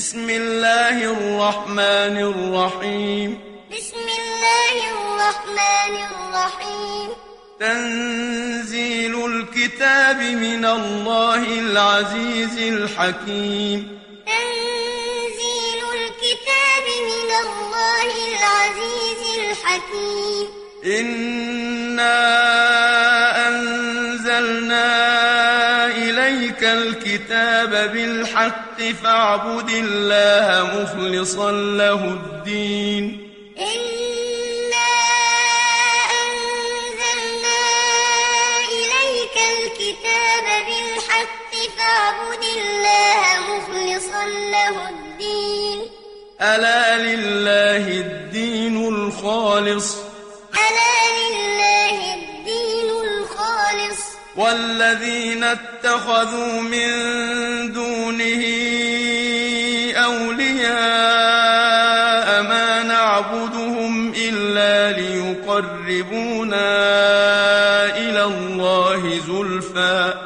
بسم الله الرحمن الرحيم. بسم الله الرحمن الرحيم. تنزيل الكتاب من الله العزيز الحكيم. تنزيل الكتاب من الله العزيز الحكيم. إنا الكتاب بالحق فاعبد الله مخلصا له الدين. إنا أنزلنا إليك الكتاب بالحق فاعبد الله مخلصا له الدين. ألا لله الدين الخالص؟ ألا والذين اتخذوا من دونه أولياء ما نعبدهم إلا ليقربونا إلى الله زلفى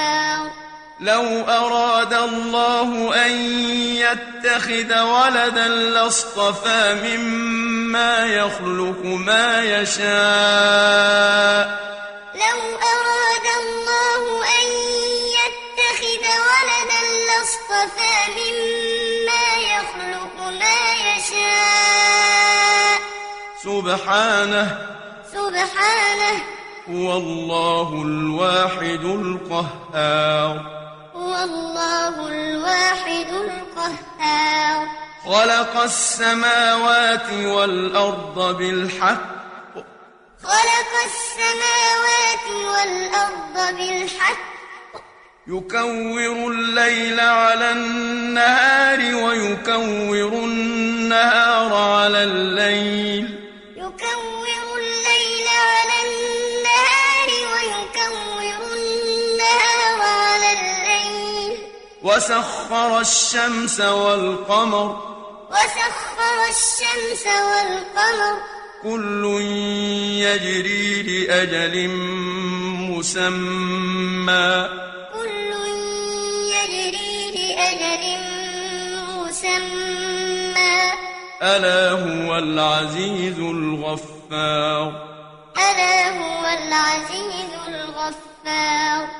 كفار لو أراد الله أن يتخذ ولدا لاصطفى مما يخلق ما يشاء. لو أراد الله أن يتخذ ولدا لاصطفى مما يخلق ما يشاء. سبحانه. سبحانه. هو الله الواحد القهار. هو الله الواحد القهار. خلق السماوات والأرض بالحق. خلق السماوات والأرض بالحق. يكور الليل على النهار ويكور النهار على الليل. وسخر الشمس والقمر. وسخر الشمس والقمر. كل يجري لأجل مسمى. كل يجري لأجل مسمى. ألا هو العزيز الغفار. ألا هو العزيز الغفار.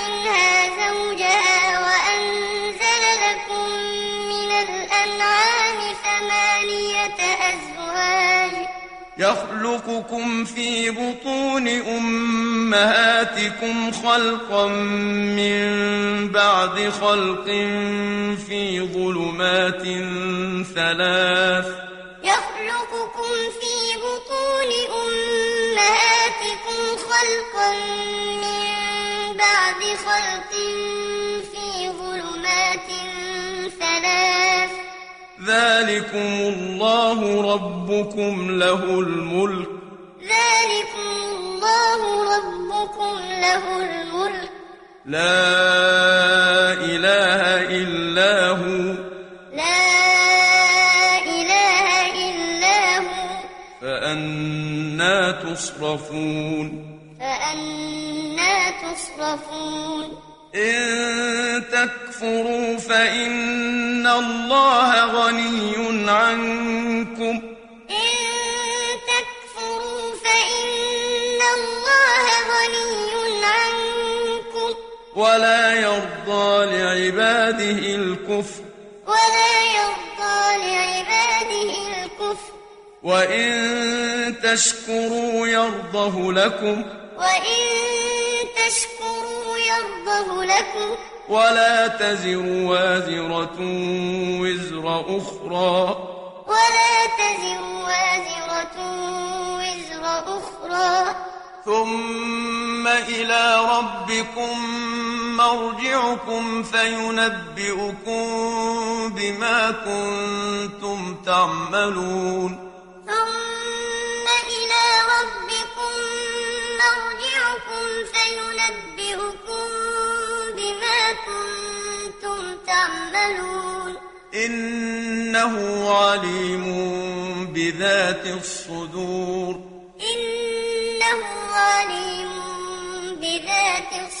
يخلقكم في بطون أمهاتكم خلقا من بعد خلق في ظلمات ثلاث. يخلقكم في بطون أمهاتكم خلقا من بعد خلق ذلكم الله ربكم له الملك. ذلكم الله ربكم له الملك. لا إله إلا هو. لا إله إلا هو. فأنا تصرفون. فأنا تصرفون. إن تكفروا فإن الله غني عنكم. إن تكفروا فإن الله غني عنكم. ولا يرضى لعباده الكفر. ولا يرضى لعباده الكفر. وإن تشكروا يرضه لكم. وإن تشكروا يرضه لكم. ولا تزر وازرة وزر أخرى. ولا تزر وازرة وزر أخرى. ثم إلى ربكم مرجعكم فينبئكم بما كنتم تعملون. تعملون إنه عليم بذات الصدور. إنه عليم بذات الصدور.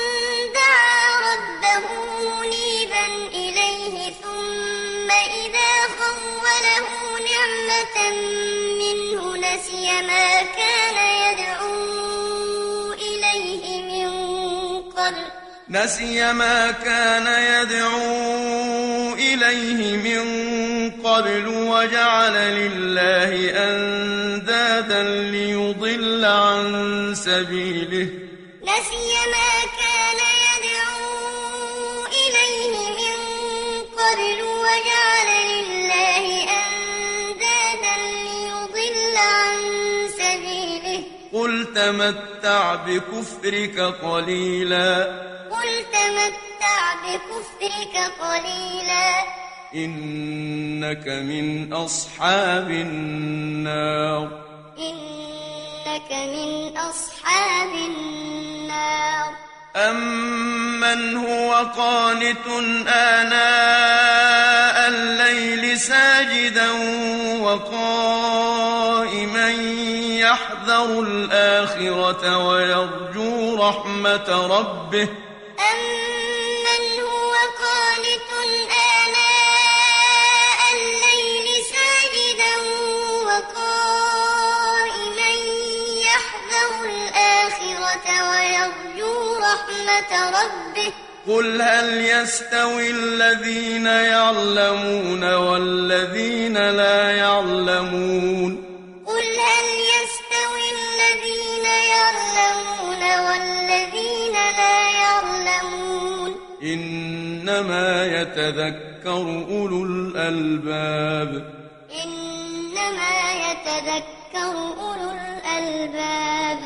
منه نسي ما كان يدعو إليه من قبل. نسي ما كان يدعو إليه من قبل وجعل لله أندادا ليضل عن سبيله. نسي ما كان يدعو إليه من قبل وجعل تمتع بكفرك قليلا. قل تمتع بكفرك قليلا. إنك من أصحاب النار. إنك من أصحاب النار. أمن هو قانت آناء الليل ساجدا وقائما يحذر الآخرة ويرجو رحمة ربه. أمن هو قانت آناء الليل ساجدا وقائما يحذر الآخرة ويرجو رحمة ربه. قل هل يستوي الذين يعلمون والذين لا يعلمون والذين لا يعلمون. إنما يتذكر أولو الألباب. إنما يتذكر أولو الألباب.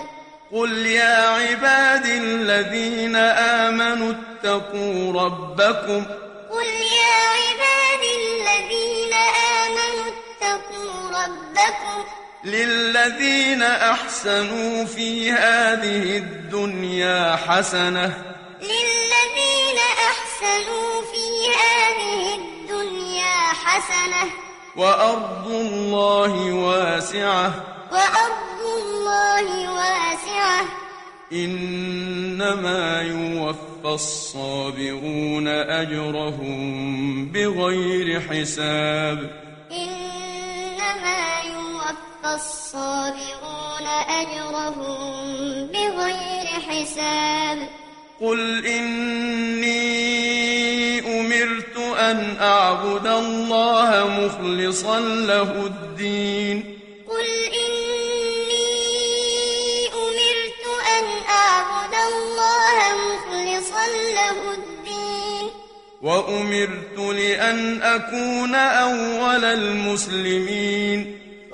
قل يا عباد الذين آمنوا اتقوا ربكم. قل يا عباد الذين آمنوا اتقوا ربكم. للذين أحسنوا في هذه الدنيا حسنة. للذين أحسنوا في هذه الدنيا حسنة. وأرض الله واسعة. وأرض الله واسعة. إنما يوفى الصابرون أجرهم بغير حساب. إنما يوفى الصابرون أجرهم بغير حساب. قل إني أمرت أن أعبد الله مخلصا له الدين. قل إني أمرت أن أعبد الله مخلصا له الدين. وأمرت لأن أكون أول المسلمين.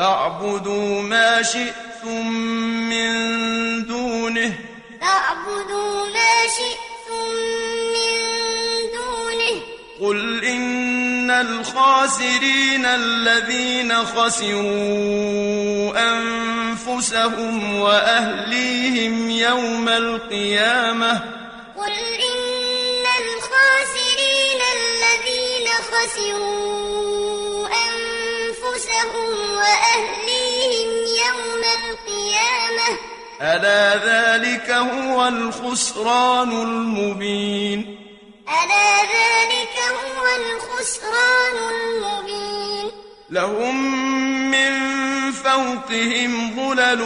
فاعبدوا ما شئتم من دونه. فاعبدوا ما شئتم من دونه. قل إن الخاسرين الذين خسروا أنفسهم وأهليهم يوم القيامة. قل إن الخاسرين الذين خسروا أنفسهم وأهليهم يوم القيامة. ألا ذلك هو الخسران المبين؟ ألا ذلك هو الخسران المبين. لهم من فوقهم ظلل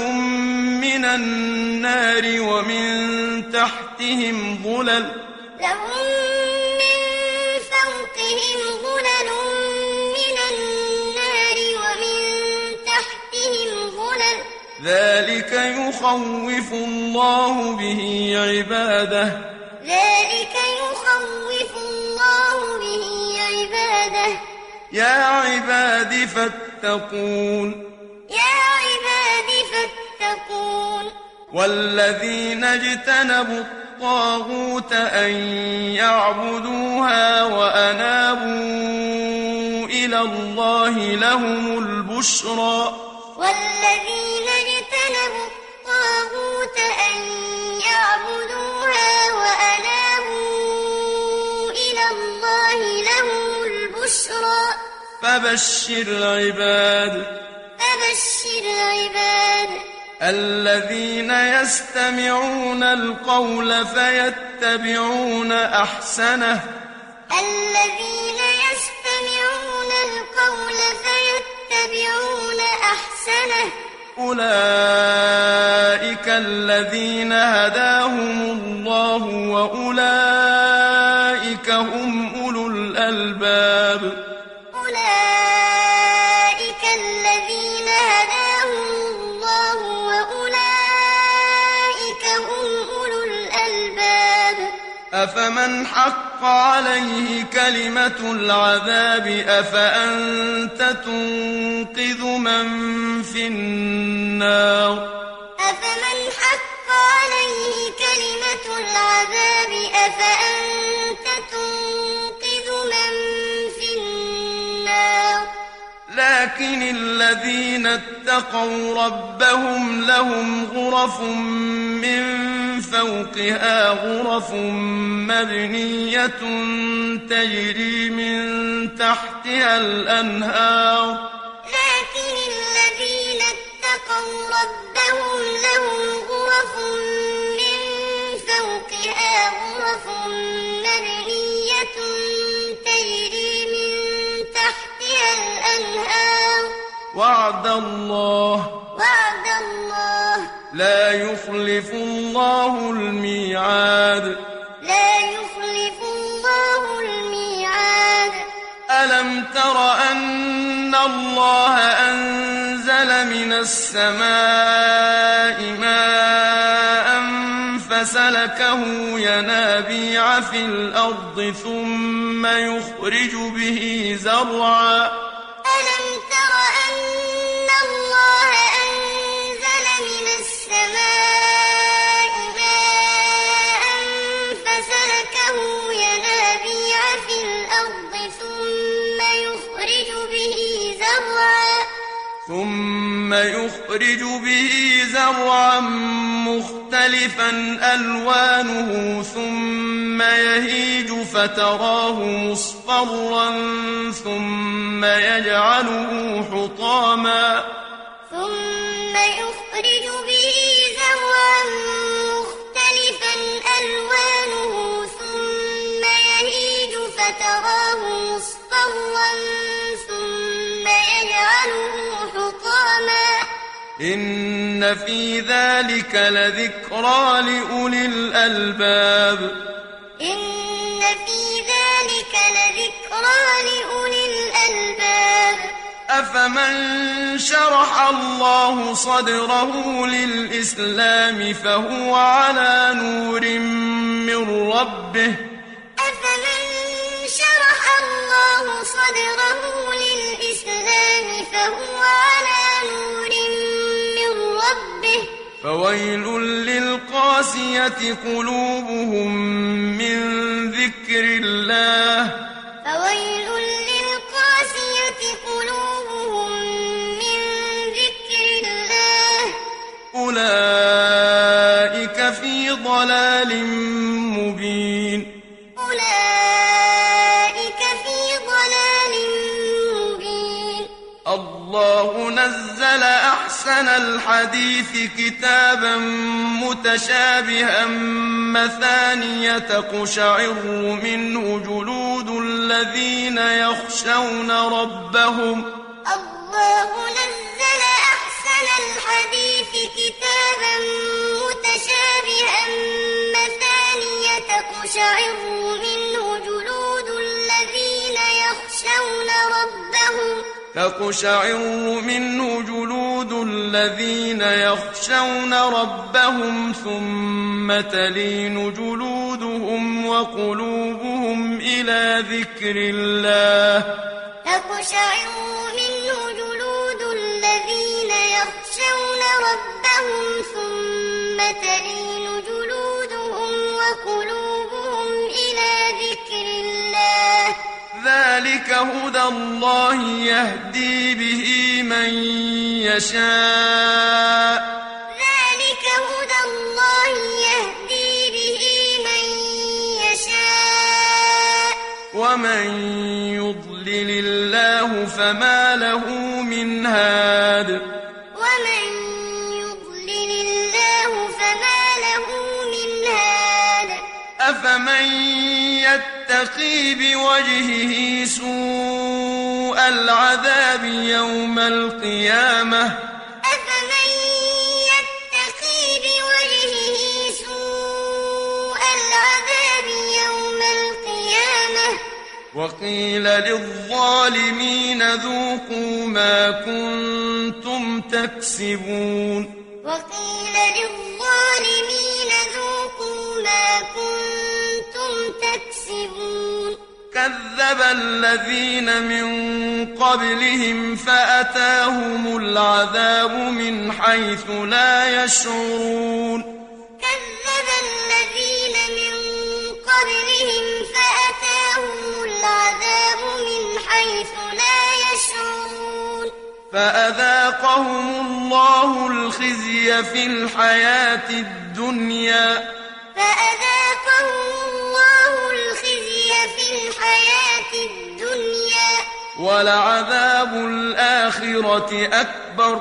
من النار ومن تحتهم ظلل. لهم من فوقهم ظلل ذلك يخوف الله به عباده. ذلك يخوف الله به عباده. يا عباد فاتقون. يا عباد فاتقون. والذين اجتنبوا الطاغوت أن يعبدوها وأنابوا إلى الله لهم البشرى. والذين اجتنبوا الطاغوت أن يعبدوها وأنابوا إلى الله لهم البشرى. فبشر عباد فبشر عباد الذين يستمعون القول فيتبعون أحسنه. الذين يستمعون القول فيتبعون أحسنه. أولئك الذين هداهم الله وأولئك هم أولو الألباب. أولئك الذين هداهم الله وأولئك هم أولو الألباب. أفمن حق عليه كلمة العذاب أفأنت تنقذ من في النار؟ أفمن حق عليه كلمة العذاب أفأنت تنقذ من في النار؟ لكن الذين اتقوا ربهم لهم غرف من فوقها غرف مبنية تجري من تحتها الأنهار. لكن الذين اتقوا ربهم لهم غرف من فوقها غرف مبنية تجري من تحتها الأنهار. وعد الله. وعد الله. لا يخلف الله الميعاد. لا يخلف الله الميعاد. ألم تر أن الله أنزل من السماء ماء فسلكه ينابيع في الأرض ثم يخرج به زرعا؟ ألم ثم يخرج به زرعا مختلفا ألوانه ثم يهيج فتراه مصفرا ثم يجعله حطاما ثم يخرج به زرعا مختلفا ألوانه ثم يهيج فتراه مصفرا ثم يجعله إن في ذلك لذكرى لأولي الألباب إن في ذلك لذكرى لأولي الألباب أفمن شرح الله صدره للإسلام فهو على نور من ربه أفمن شرح الله صدره للإسلام فهو على نور ربه فويل للقاسية قلوبهم من ذكر الله. فويل للقاسية قلوبهم من ذكر الله. أولئك في ضلال مبين الله نزل أحسن الحديث كتابا متشابها مثانية تقشعر منه جلود الذين يخشون ربهم. الله نزل أحسن الحديث كتابا متشابها مثانية تقشعر منه جلود الذين يخشون ربهم. تقشعر منه جلود الذين يخشون ربهم ثم تلين جلودهم وقلوبهم إلى ذكر الله تقشعر منه جلود الذين يخشون ربهم ثم تلين ذلك هدى الله يهدي به من يشاء ذلك هدى الله يهدي به من يشاء ومن يضلل الله فما له من هاد ومن يضلل الله فما له من هاد أفمن يتقي بوجهه سوء العذاب يوم القيامة. أفمن يتقي بوجهه سوء العذاب يوم القيامة؟ وقيل للظالمين ذوقوا ما كنتم تكسبون. وقيل للظالمين كذب الذين من قبلهم فأتاهم العذاب من حيث لا يشعرون. كذب الذين من قبلهم فأتاهم العذاب من حيث لا يشعرون. فأذاقهم الله الخزي في الحياة الدنيا. فأذاقهم ولعذاب الآخرة أكبر.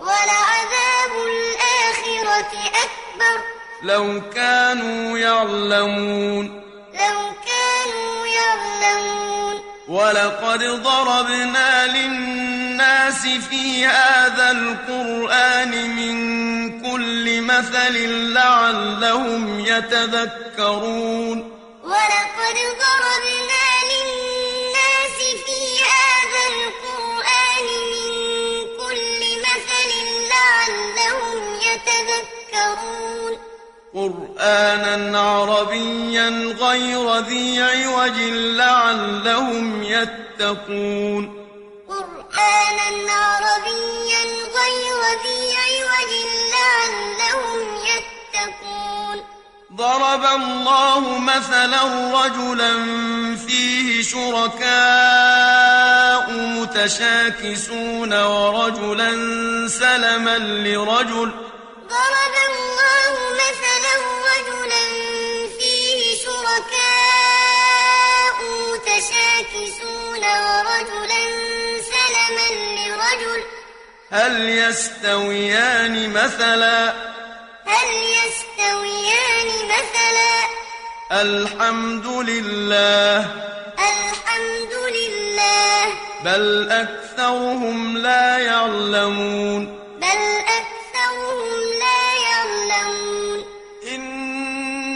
ولعذاب الآخرة أكبر. لو كانوا يعلمون. لو كانوا يعلمون. ولقد ضربنا للناس في هذا القرآن من كل مثل لعلهم يتذكرون. ولقد ضربنا قرآنا عربيا غير ذي عوج لعلهم يتقون. قرآنا عربيا غير ذي عوج لعلهم يتقون. ضرب الله مثلا رجلا فيه شركاء متشاكسون ورجلا سلما لرجل ضرب الله مثلا رجلا فيه شركاء متشاكسون ورجلا سلما لرجل. هل يستويان مثلا؟ هل يستويان مثلا؟ الحمد لله. الحمد لله. بل أكثرهم لا يعلمون. بل أكثرهم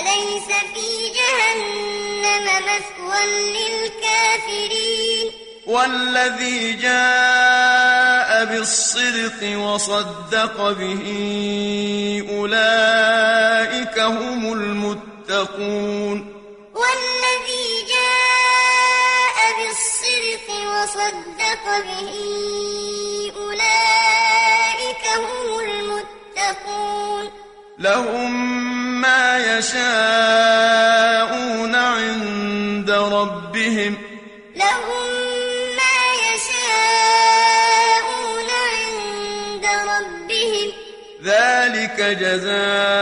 أليس في جهنم مثوى للكافرين؟ والذي جاء بالصدق وصدق به أولئك هم المتقون. والذي جاء بالصدق وصدق به أولئك هم المتقون. لهم ما يشاءون عند ربهم. لهم ما يشاءون عند ربهم. ذلك جزاء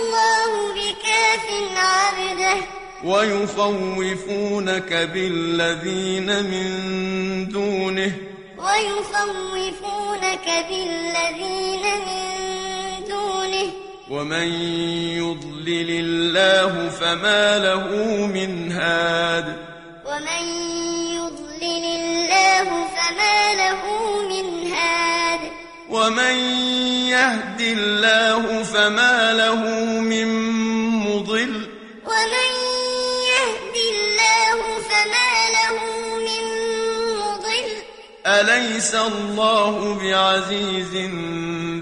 الله بكاف عبده. ويخوفونك بالذين من دونه. ويخوفونك بالذين من دونه. ومن يضلل الله فما له من هاد. ومن يضلل الله فما له من هاد. ومن يهد الله فما له من مضل ومن يهد الله فما له من مضل أليس الله بعزيز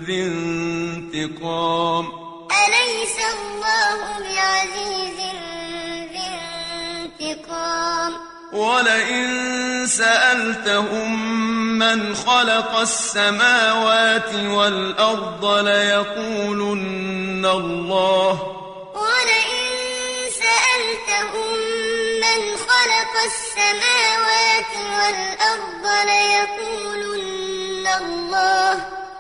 ذي انتقام أليس الله بعزيز ذي انتقام ولئن سألتهم من خلق السماوات والأرض ليقولن الله. ولئن سألتهم من خلق السماوات والأرض ليقولن الله.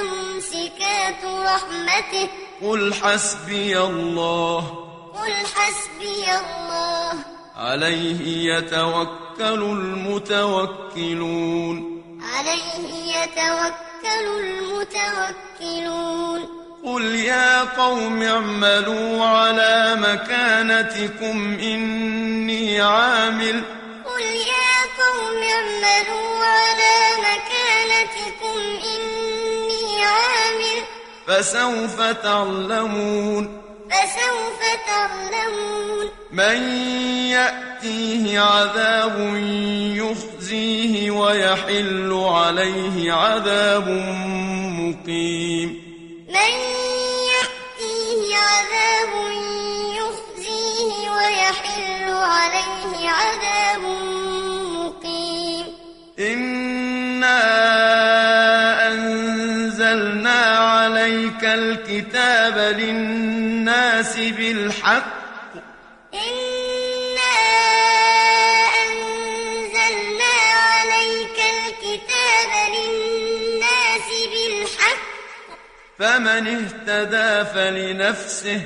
ممسكات رحمته. قل حسبي الله. قل حسبي الله. عليه يتوكل المتوكلون. عليه يتوكل المتوكلون. قل يا قوم اعملوا على مكانتكم إني عامل. قل يا قوم اعملوا على مكانتكم فسوف تعلمون فسوف تعلمون من يأتيه عذاب يخزيه ويحل عليه عذاب مقيم من يأتيه عذاب يخزيه ويحل عليه عذاب مقيم إنا عليك الكتاب للناس بالحق. إنا أنزلنا عليك الكتاب للناس بالحق. فمن اهتدى فلنفسه.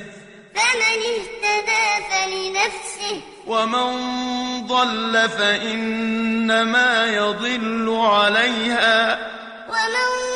فمن اهتدى فلنفسه. ومن ضل فإنما يضل عليها. ومن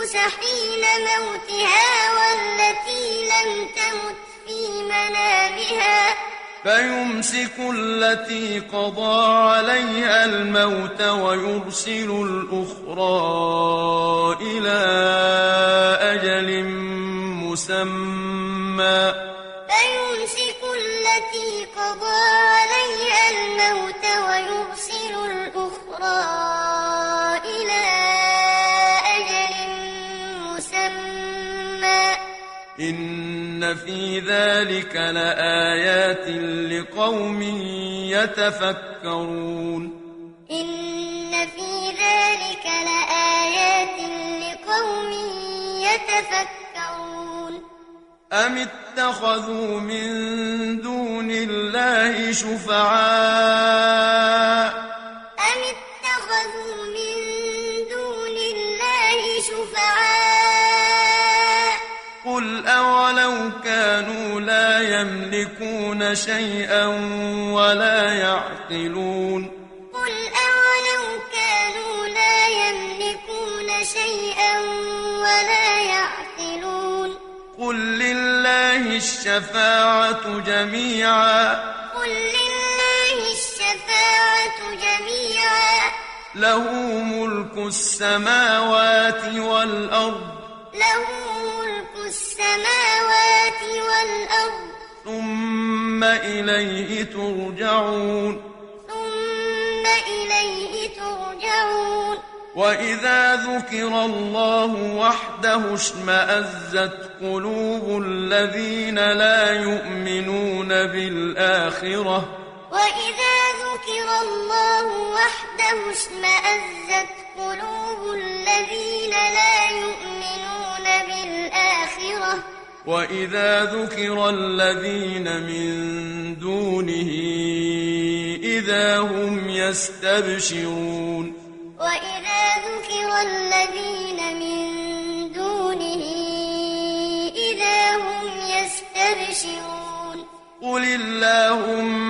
الأنفس حين موتها والتي لم تمت في منامها. فيمسك التي قضى عليها الموت ويرسل الأخرى إلى أجل مسمى. فيمسك التي قضى عليها الموت ويرسل الأخرى إن في ذلك لآيات لقوم يتفكرون. إن في ذلك لآيات لقوم يتفكرون. أم اتخذوا من دون الله شفعاء؟ شيئا ولا يعقلون. قل أولو كانوا لا يملكون شيئا ولا يعقلون. قل لله الشفاعة جميعا. قل لله الشفاعة جميعا. له ملك السماوات والأرض. له ملك السماوات والأرض. ثم إليه ترجعون. ثم إليه ترجعون. وإذا ذكر الله وحده اشمأزت قلوب الذين لا يؤمنون بالآخرة. وإذا ذكر الله وحده اشمأزت قلوب الذين لا يؤمنون بالآخرة. وإذا ذكر الذين من دونه إذا هم يستبشرون وإذا ذكر الذين من دونه إذا هم يستبشرون قل اللهم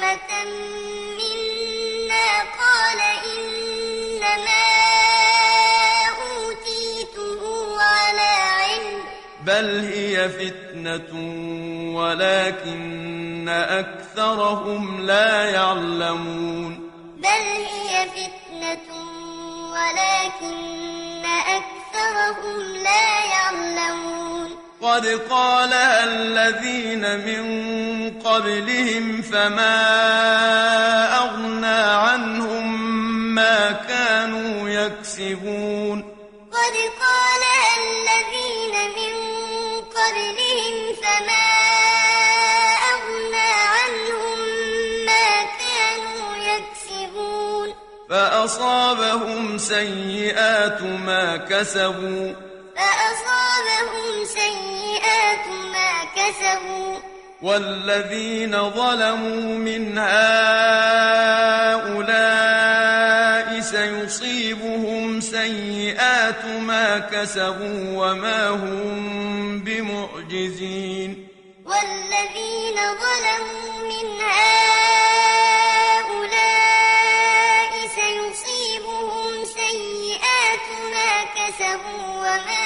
نعمة منا قال إنما أوتيته على علم بل هي فتنة ولكن أكثرهم لا يعلمون بل هي فتنة ولكن أكثرهم لا يعلمون قد قالها الذين من قبلهم فما أغنى عنهم ما كانوا يكسبون. قد قالها الذين من قبلهم فما أغنى عنهم ما كانوا يكسبون. فأصابهم سيئات ما كسبوا. فأصابهم سيئات ما كسبوا. والذين ظلموا من هؤلاء سيصيبهم سيئات ما كسبوا وما هم بمعجزين. والذين ظلموا من هؤلاء سيصيبهم سيئات ما كسبوا وما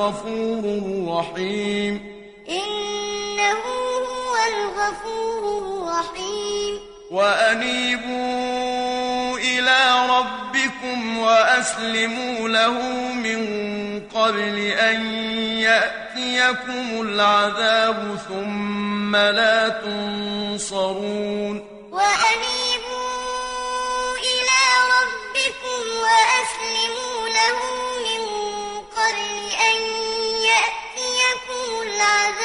الغفور الرحيم. إنه هو الغفور الرحيم. وأنيبوا إلى ربكم وأسلموا له من قبل أن يأتيكم العذاب ثم لا تنصرون. وأنيبوا إلى ربكم وأسلموا له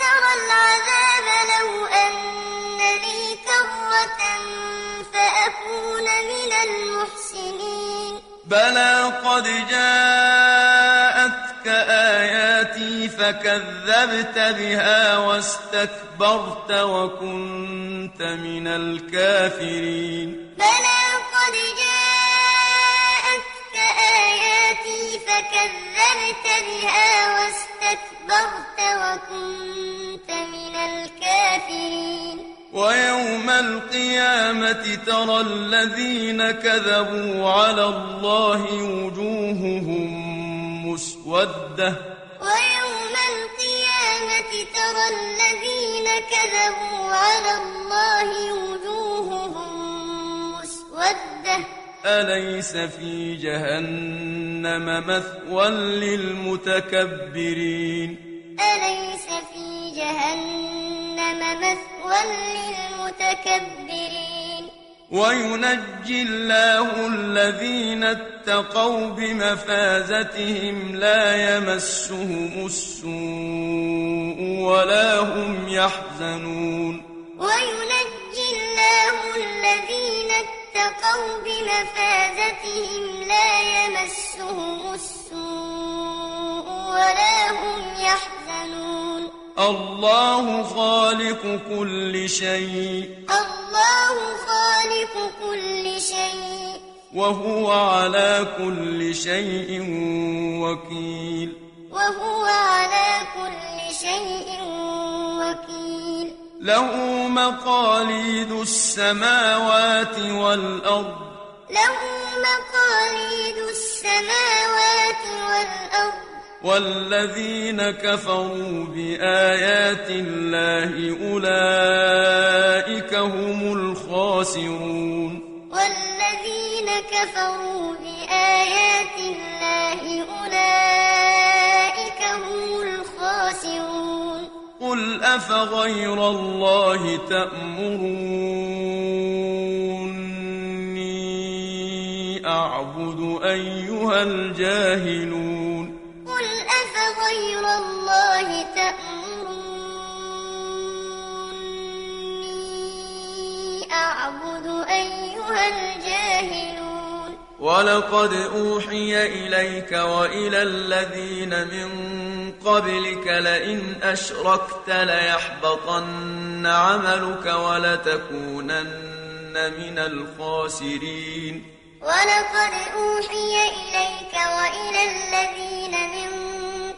ترى العذاب لو أن لي كرة فأكون من المحسنين. بلى قد جاءتك آياتي فكذبت بها واستكبرت وكنت من الكافرين. بلى قد جاءتك فكذبت بها واستكبرت وكنت من الكافرين. ويوم القيامة ترى الذين كذبوا على الله وجوههم مسودة. ويوم القيامة ترى الذين كذبوا على الله وجوههم مسودة. أليس في جهنم مثوى للمتكبرين؟ أليس في جهنم مثوى للمتكبرين؟ وينجي الله الذين اتقوا بمفازتهم لا يمسهم السوء ولا هم يحزنون. وينجي الله الذين اتقوا بمفازتهم لا يمسهم السوء ولا هم يحزنون. الله خالق كل شيء. الله خالق كل شيء. وهو على كل شيء وكيل. وهو على كل شيء وكيل. له مقاليد السماوات والأرض. له مقاليد السماوات والأرض. والذين كفروا بآيات الله أولئك هم الخاسرون. والذين كفروا بآيات الله أولئك هم الخاسرون. قل أفغير الله تأمروني أعبد أيها الجاهلون قل أفغير الله تأمروني أعبد أيها الجاهلون ولقد أوحي إليك وإلى الذين من قبلك لئن أشركت ليحبطن عملك ولتكونن من الخاسرين. ولقد أوحي إليك وإلى الذين من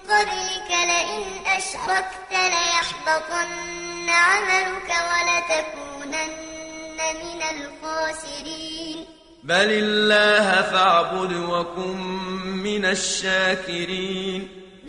قبلك لئن أشركت ليحبطن عملك ولتكونن من الخاسرين. بل الله فاعبد وكن من الشاكرين.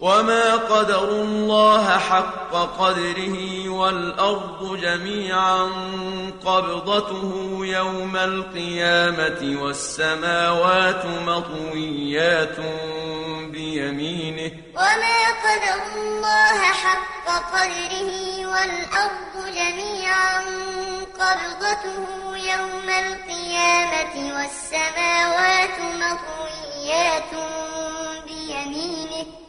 وما قدروا الله حق قدره والأرض جميعا قبضته يوم القيامة والسماوات مطويات بيمينه وما قدر الله حق قدره والأرض جميعا قبضته يوم القيامة والسماوات مطويات بيمينه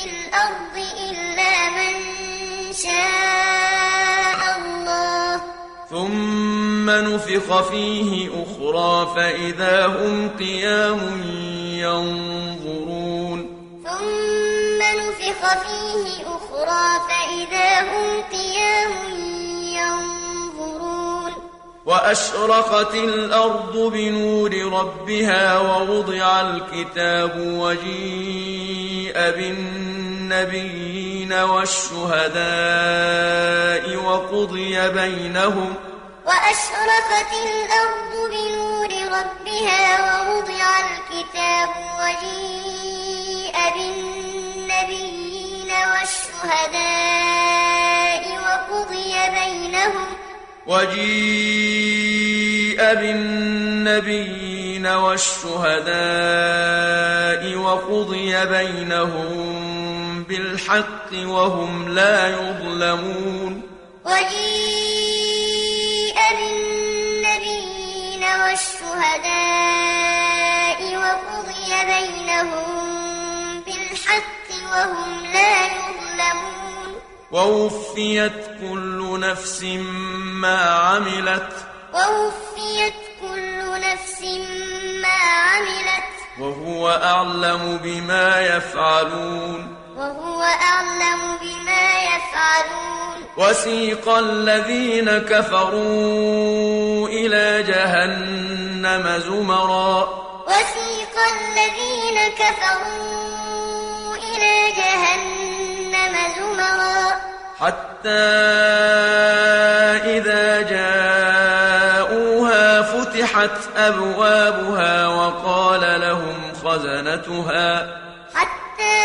في الأرض إلا من شاء الله. ثم نفخ فيه أخرى فإذا هم قيام ينظرون. ثم نفخ فيه أخرى فإذا هم قيام ينظرون. وأشرقت الأرض بنور ربها ووضع الكتاب وجيء بالنبيين والشهداء وقضي بينهم وأشرقت الأرض بنور ربها ووضع الكتاب وجيء بالنبيين والشهداء وقضي بينهم وجيء بالنبيين والشهداء وقضي بينهم بالحق وهم لا يظلمون. وجيء بالنبيين والشهداء وقضي بينهم بالحق وهم لا يظلمون. ووفيت كل نفس ما عملت. ووفيت كل نفس ما عملت. وهو أعلم بما يفعلون. وهو أعلم بما يفعلون. وسيق الذين كفروا إلى جهنم زمرا. وسيق الذين كفروا إلى جهنم زمرا حتى إذا جاءوها فتحت أبوابها وقال لهم خزنتها. حتى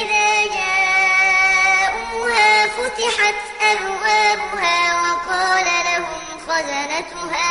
إذا جاءوها فتحت أبوابها وقال لهم خزنتها.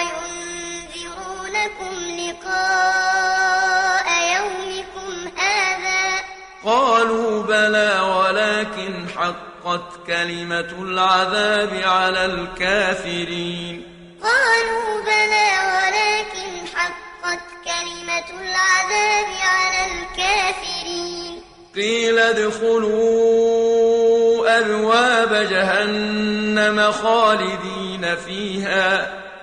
وينذرونكم لقاء يومكم هذا. قالوا بلى ولكن حقت كلمة العذاب على الكافرين. قالوا بلى ولكن حقت كلمة العذاب على الكافرين. قيل ادخلوا أبواب جهنم خالدين فيها.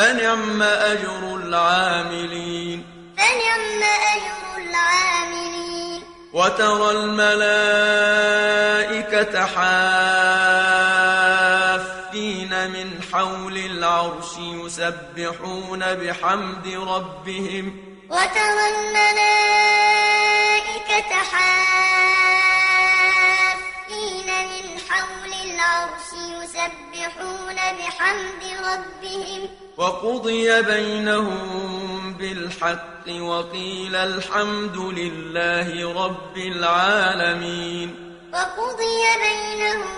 فنعم أجر العاملين. فنعم أجر العاملين. وترى الملائكة حافين من حول العرش يسبحون بحمد ربهم. وترى الملائكة حافين من حول العرش يسبحون بحمد ربهم. وقضي بينهم بالحق وقيل الحمد لله رب العالمين. وقضي بينهم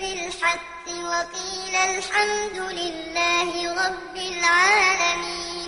بالحق وقيل الحمد لله رب العالمين.